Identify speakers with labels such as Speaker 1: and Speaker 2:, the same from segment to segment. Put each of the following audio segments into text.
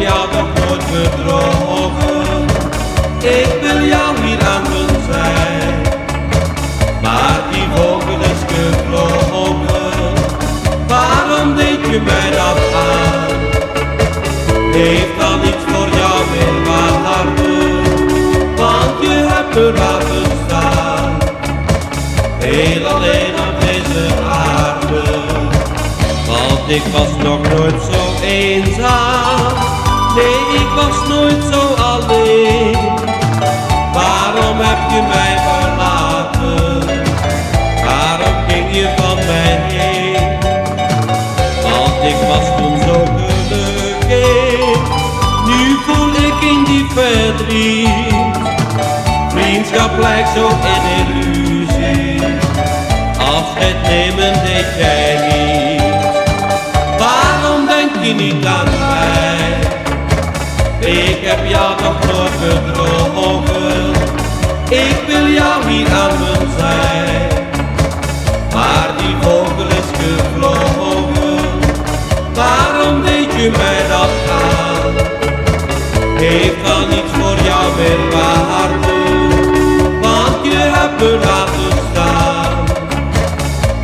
Speaker 1: jou nog nooit bedrogen. Ik wil jou hier aan mijn zij, maar die vogel is gevlogen. Waarom deed je mij dat aan? Heeft dan iets voor jou meer waarde, want je hebt me laten staan. Heel alleen op deze aarde, want ik was nog nooit zo eenzaam. Ik was nooit zo alleen. Waarom heb je mij verlaten? Waarom ging je van mij heen? Want ik was toen zo gelukkig. Nu voel ik in die verdriet. Vriendschap lijkt zo in illusie. Afscheid nemen deed jij niet. Waarom denk je niet aan Heeft dan niets voor jou meer waarde? Want je hebt me laten staan.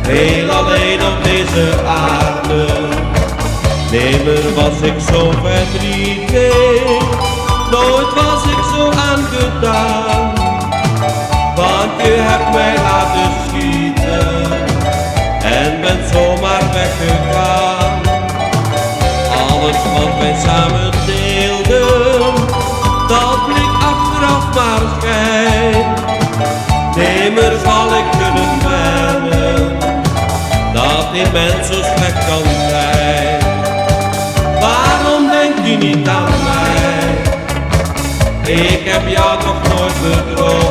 Speaker 1: Heel alleen op deze aarde. Nemer was ik zo verdrietig, nooit was ik zo aangedaan. Want je hebt mij laten schieten en bent zomaar weggegaan. Dat blik achteraf maar schijnt. Nemer zal ik kunnen wennen, dat dit mens zo slecht kan zijn. Waarom denk je niet aan mij? Ik heb jou toch nooit bedrogen.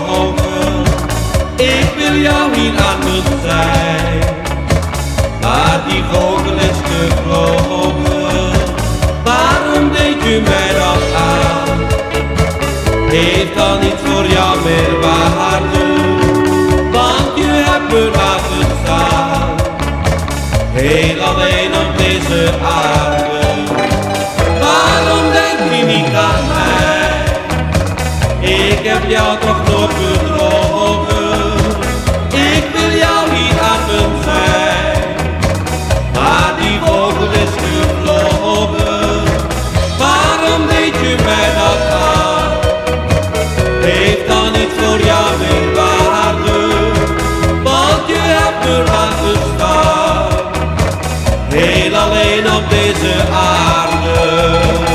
Speaker 1: Heeft dan niet voor jou meer waarde? Want je hebt me laten staan. Heel alleen op deze aarde. Waarom denk je niet aan mij? Ik heb jou toch nooit Heel alleen op deze aarde.